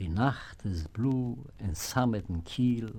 Die Nacht ist blue in sammeten Kiel,